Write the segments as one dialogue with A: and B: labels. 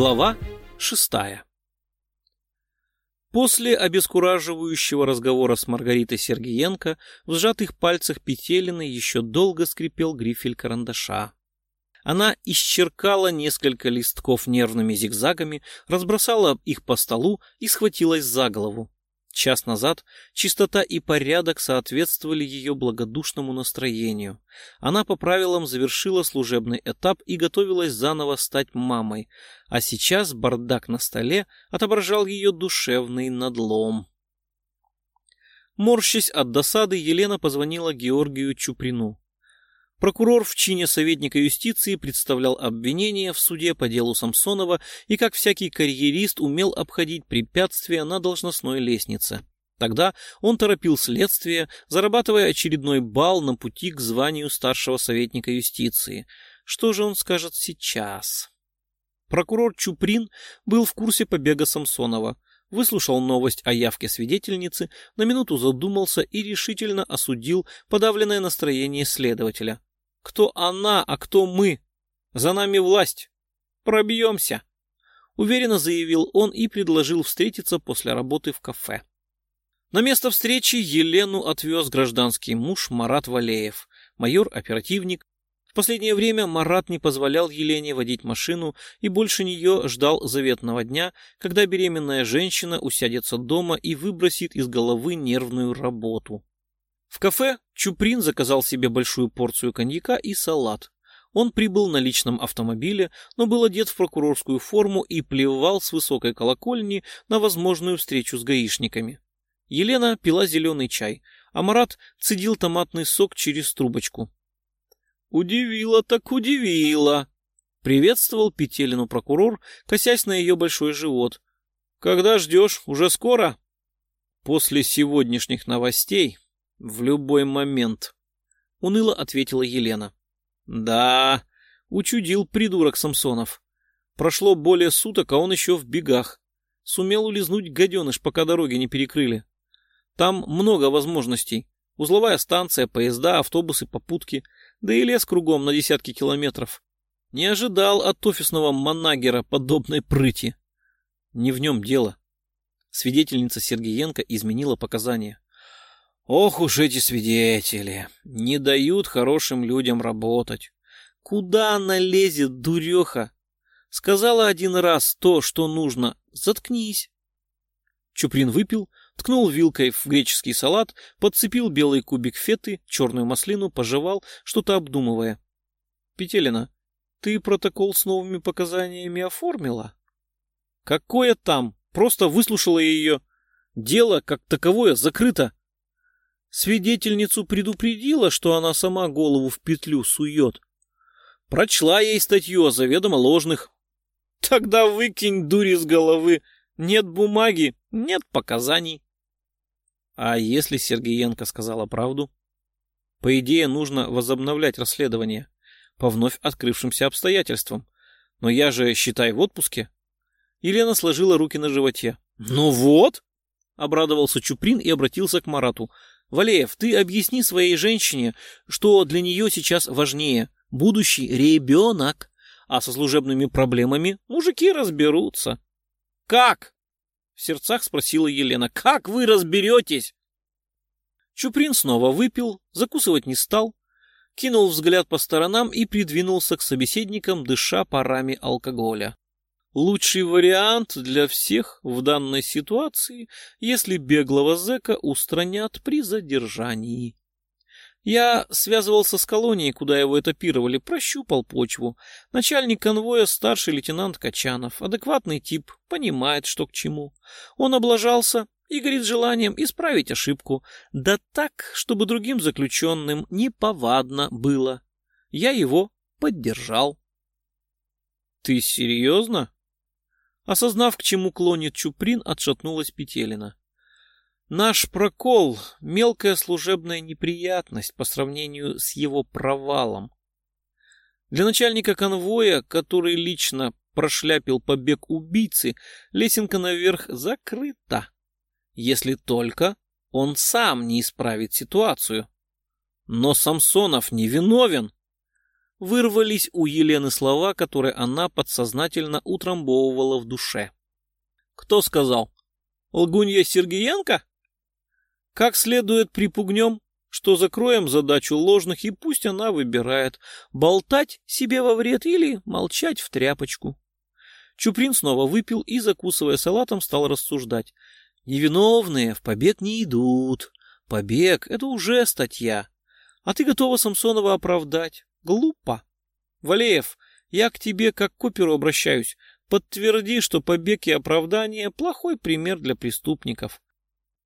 A: Глава шестая После обескураживающего разговора с Маргаритой Сергеенко в сжатых пальцах Петелины еще долго скрипел грифель карандаша. Она исчеркала несколько листков нервными зигзагами, разбросала их по столу и схватилась за голову. Час назад чистота и порядок соответствовали ее благодушному настроению. Она по правилам завершила служебный этап и готовилась заново стать мамой, а сейчас бардак на столе отображал ее душевный надлом. Морщась от досады, Елена позвонила Георгию Чуприну. Прокурор в чине советника юстиции представлял обвинение в суде по делу Самсонова и, как всякий карьерист, умел обходить препятствия на должностной лестнице. Тогда он торопил следствие, зарабатывая очередной балл на пути к званию старшего советника юстиции. Что же он скажет сейчас? Прокурор Чуприн был в курсе побега Самсонова выслушал новость о явке свидетельницы, на минуту задумался и решительно осудил подавленное настроение следователя. Кто она, а кто мы? За нами власть. Пробьемся. Уверенно заявил он и предложил встретиться после работы в кафе. На место встречи Елену отвез гражданский муж Марат Валеев, майор-оперативник. В последнее время Марат не позволял Елене водить машину и больше нее ждал заветного дня, когда беременная женщина усядется дома и выбросит из головы нервную работу. В кафе Чуприн заказал себе большую порцию коньяка и салат. Он прибыл на личном автомобиле, но был одет в прокурорскую форму и плевал с высокой колокольни на возможную встречу с гаишниками. Елена пила зеленый чай, а Марат цедил томатный сок через трубочку. «Удивила так удивила!» — приветствовал Петелину прокурор, косясь на ее большой живот. «Когда ждешь? Уже скоро?» «После сегодняшних новостей в любой момент, уныло ответила Елена. Да, учудил придурок Самсонов. Прошло более суток, а он еще в бегах. Сумел улизнуть гаденыш, пока дороги не перекрыли. Там много возможностей. Узловая станция, поезда, автобусы, попутки, да и лес кругом на десятки километров. Не ожидал от офисного манагера подобной прыти. Не в нем дело. Свидетельница Сергеенко изменила показания. Ох уж эти свидетели, не дают хорошим людям работать. Куда она лезет, дуреха? Сказала один раз то, что нужно. Заткнись. Чуприн выпил, ткнул вилкой в греческий салат, подцепил белый кубик феты, черную маслину, пожевал, что-то обдумывая. Петелина, ты протокол с новыми показаниями оформила? Какое там? Просто выслушала ее. Дело, как таковое, закрыто. Свидетельницу предупредила, что она сама голову в петлю сует. Прочла ей статью о заведомо ложных. Тогда выкинь дури с головы. Нет бумаги, нет показаний. А если Сергеенко сказала правду? По идее, нужно возобновлять расследование по вновь открывшимся обстоятельствам. Но я же, считай, в отпуске. Елена сложила руки на животе. «Ну вот!» — обрадовался Чуприн и обратился к Марату. Валеев, ты объясни своей женщине, что для нее сейчас важнее – будущий ребенок, а со служебными проблемами мужики разберутся. Как? В сердцах спросила Елена. Как вы разберетесь? Чуприн снова выпил, закусывать не стал, кинул взгляд по сторонам и придвинулся к собеседникам, дыша парами алкоголя. Лучший вариант для всех в данной ситуации, если беглого зэка устранят при задержании. Я связывался с колонией, куда его этапировали, прощупал почву. Начальник конвоя старший лейтенант Качанов, адекватный тип, понимает, что к чему. Он облажался и горит желанием исправить ошибку, да так, чтобы другим заключенным неповадно было. Я его поддержал. — Ты серьезно? Осознав, к чему клонит Чуприн, отшатнулась Петелина. Наш прокол — мелкая служебная неприятность по сравнению с его провалом. Для начальника конвоя, который лично прошляпил побег убийцы, лесенка наверх закрыта. Если только он сам не исправит ситуацию. Но Самсонов не виновен. Вырвались у Елены слова, которые она подсознательно утрамбовывала в душе. «Кто сказал? Лгунья Сергеенко? Как следует припугнем, что закроем задачу ложных, и пусть она выбирает, болтать себе во вред или молчать в тряпочку». Чуприн снова выпил и, закусывая салатом, стал рассуждать. «Невиновные в побег не идут. Побег — это уже статья. А ты готова Самсонова оправдать. Глупо. Валеев, я к тебе как к оперу обращаюсь. Подтверди, что побег и оправдание – плохой пример для преступников.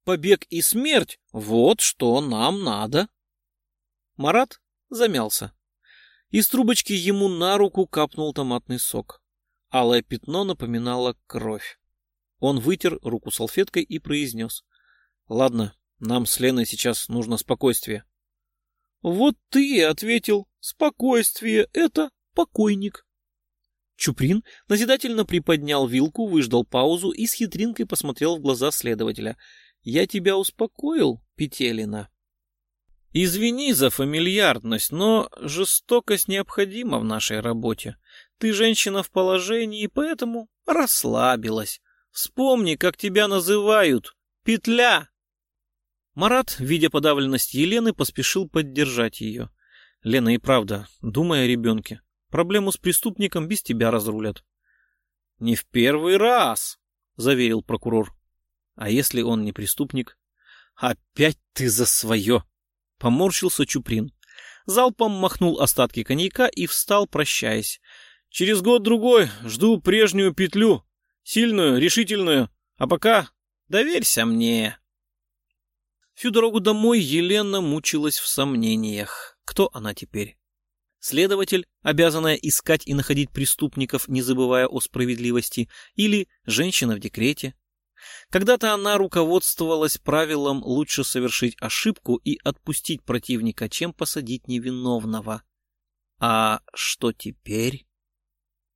A: Побег и смерть – вот что нам надо. Марат замялся. Из трубочки ему на руку капнул томатный сок. Алое пятно напоминало кровь. Он вытер руку салфеткой и произнес. «Ладно, нам с Леной сейчас нужно спокойствие». «Вот ты и ответил. Спокойствие — это покойник». Чуприн назидательно приподнял вилку, выждал паузу и с хитринкой посмотрел в глаза следователя. «Я тебя успокоил, Петелина?» «Извини за фамильярность, но жестокость необходима в нашей работе. Ты женщина в положении, поэтому расслабилась. Вспомни, как тебя называют. Петля!» Марат, видя подавленность Елены, поспешил поддержать ее. Лена и правда, думая о ребенке, проблему с преступником без тебя разрулят. — Не в первый раз, — заверил прокурор. — А если он не преступник? — Опять ты за свое! — поморщился Чуприн. Залпом махнул остатки коньяка и встал, прощаясь. — Через год-другой жду прежнюю петлю, сильную, решительную, а пока доверься мне. Всю дорогу домой Елена мучилась в сомнениях. Кто она теперь? Следователь, обязанная искать и находить преступников, не забывая о справедливости, или женщина в декрете? Когда-то она руководствовалась правилом лучше совершить ошибку и отпустить противника, чем посадить невиновного. А что теперь?